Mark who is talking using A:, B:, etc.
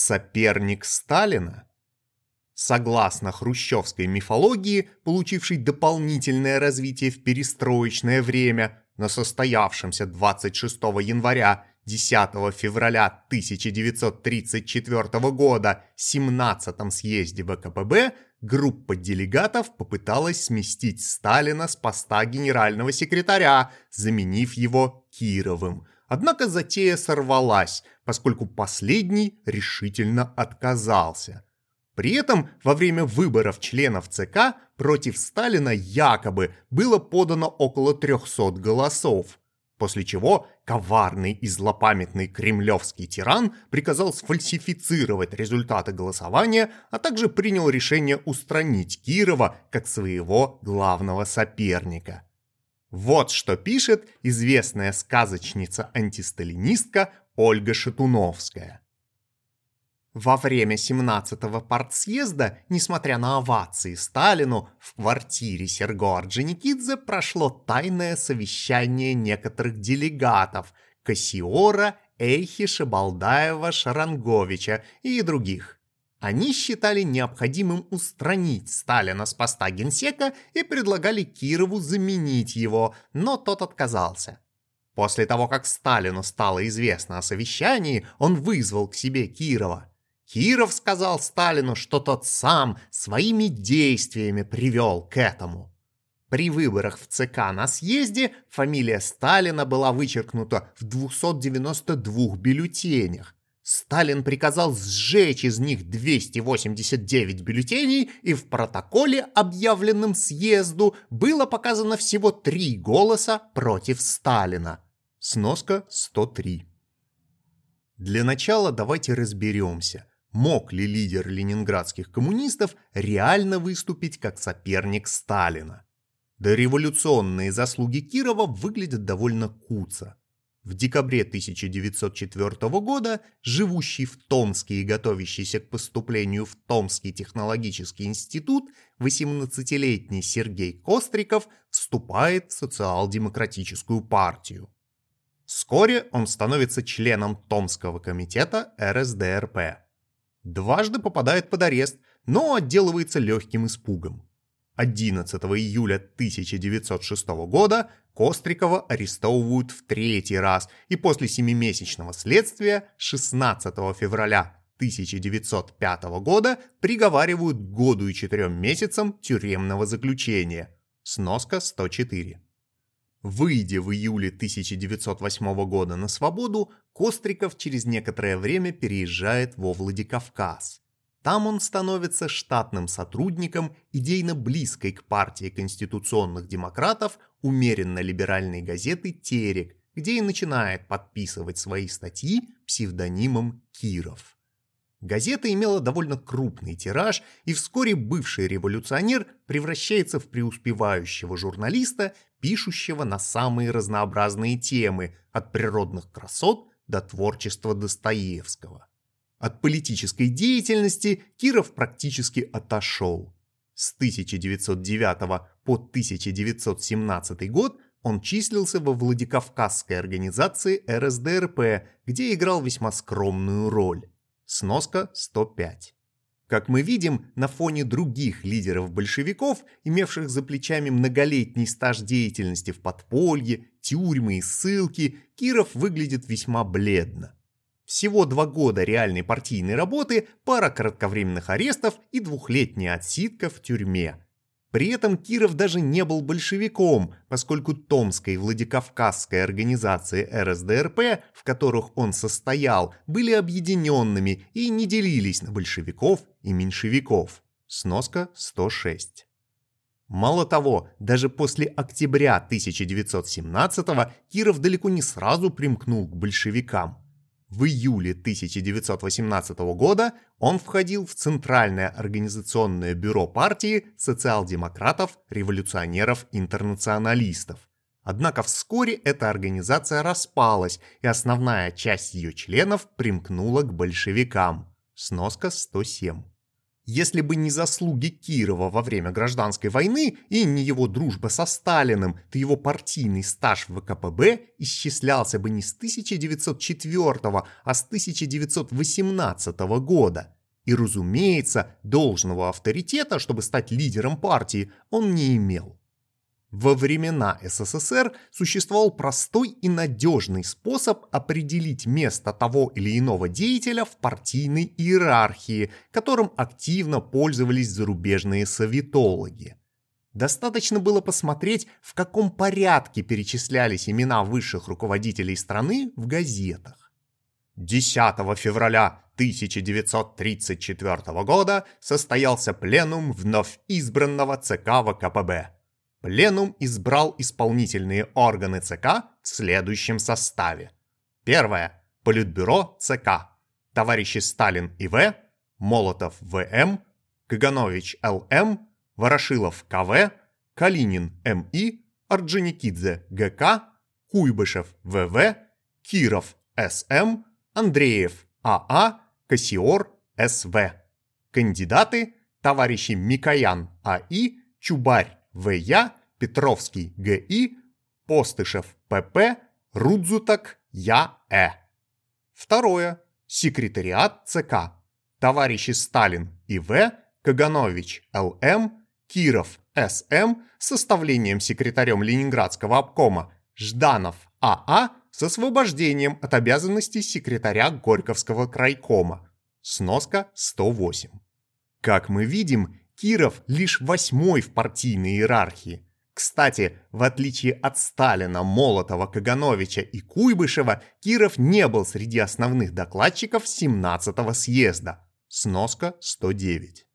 A: Соперник Сталина? Согласно хрущевской мифологии, получившей дополнительное развитие в перестроечное время, на состоявшемся 26 января 10 февраля 1934 года 17-м съезде ВКПБ группа делегатов попыталась сместить Сталина с поста генерального секретаря, заменив его Кировым. Однако затея сорвалась, поскольку последний решительно отказался. При этом во время выборов членов ЦК против Сталина якобы было подано около 300 голосов, после чего коварный и злопамятный кремлевский тиран приказал сфальсифицировать результаты голосования, а также принял решение устранить Кирова как своего главного соперника. Вот что пишет известная сказочница-антисталинистка Ольга Шатуновская. Во время 17-го партсъезда, несмотря на овации Сталину, в квартире Серго Орджоникидзе прошло тайное совещание некоторых делегатов – Кассиора, Эйхи, Шабалдаева, Шаранговича и других. Они считали необходимым устранить Сталина с поста генсека и предлагали Кирову заменить его, но тот отказался. После того, как Сталину стало известно о совещании, он вызвал к себе Кирова. Киров сказал Сталину, что тот сам своими действиями привел к этому. При выборах в ЦК на съезде фамилия Сталина была вычеркнута в 292 бюллетенях. Сталин приказал сжечь из них 289 бюллетеней, и в протоколе, объявленном съезду, было показано всего три голоса против Сталина. Сноска 103. Для начала давайте разберемся, Мог ли лидер ленинградских коммунистов реально выступить как соперник Сталина? Дореволюционные заслуги Кирова выглядят довольно куца. В декабре 1904 года живущий в Томске и готовящийся к поступлению в Томский технологический институт 18-летний Сергей Костриков вступает в социал-демократическую партию. Вскоре он становится членом Томского комитета РСДРП дважды попадает под арест, но отделывается легким испугом. 11 июля 1906 года Кострикова арестовывают в третий раз и после семимесячного следствия 16 февраля 1905 года приговаривают году и четырем месяцам тюремного заключения. Сноска 104. Выйдя в июле 1908 года на свободу, Костриков через некоторое время переезжает во Владикавказ. Там он становится штатным сотрудником идейно близкой к партии конституционных демократов умеренно-либеральной газеты «Терек», где и начинает подписывать свои статьи псевдонимом Киров. Газета имела довольно крупный тираж, и вскоре бывший революционер превращается в преуспевающего журналиста, пишущего на самые разнообразные темы, от природных красот до творчества Достоевского. От политической деятельности Киров практически отошел. С 1909 по 1917 год он числился во Владикавказской организации РСДРП, где играл весьма скромную роль. Сноска 105. Как мы видим, на фоне других лидеров большевиков, имевших за плечами многолетний стаж деятельности в подполье, тюрьмы и ссылки, Киров выглядит весьма бледно. Всего два года реальной партийной работы, пара кратковременных арестов и двухлетняя отсидка в тюрьме. При этом Киров даже не был большевиком, поскольку Томская и Владикавказская организации РСДРП, в которых он состоял, были объединенными и не делились на большевиков и меньшевиков. Сноска 106. Мало того, даже после октября 1917 Киров далеко не сразу примкнул к большевикам. В июле 1918 года он входил в Центральное организационное бюро партии социал-демократов, революционеров, интернационалистов. Однако вскоре эта организация распалась, и основная часть ее членов примкнула к большевикам. Сноска 107. Если бы не заслуги Кирова во время гражданской войны и не его дружба со Сталиным, то его партийный стаж в ВКПБ исчислялся бы не с 1904, а с 1918 года. И, разумеется, должного авторитета, чтобы стать лидером партии, он не имел. Во времена СССР существовал простой и надежный способ определить место того или иного деятеля в партийной иерархии, которым активно пользовались зарубежные советологи. Достаточно было посмотреть, в каком порядке перечислялись имена высших руководителей страны в газетах. 10 февраля 1934 года состоялся пленум вновь избранного ЦК ВКПБ. Пленум избрал исполнительные органы ЦК в следующем составе. Первое. Политбюро ЦК. Товарищи Сталин И.В., Молотов В.М., Каганович Л.М., Ворошилов К.В., Калинин М.И., Орджоникидзе Г.К., Куйбышев В.В., Киров С.М., Андреев А.А., Косиор С.В. Кандидаты – товарищи Микоян А.И., Чубарь в.Я., Петровский Г.И., Постышев П.П., Рудзутак Я.Э. Второе. Секретариат ЦК. Товарищи Сталин И.В., Каганович Л.М., Киров С.М. с оставлением секретарем Ленинградского обкома, Жданов А.А. с освобождением от обязанностей секретаря Горьковского крайкома. Сноска 108. Как мы видим, Киров лишь восьмой в партийной иерархии. Кстати, в отличие от Сталина, Молотова, Кагановича и Куйбышева, Киров не был среди основных докладчиков 17-го съезда. Сноска 109.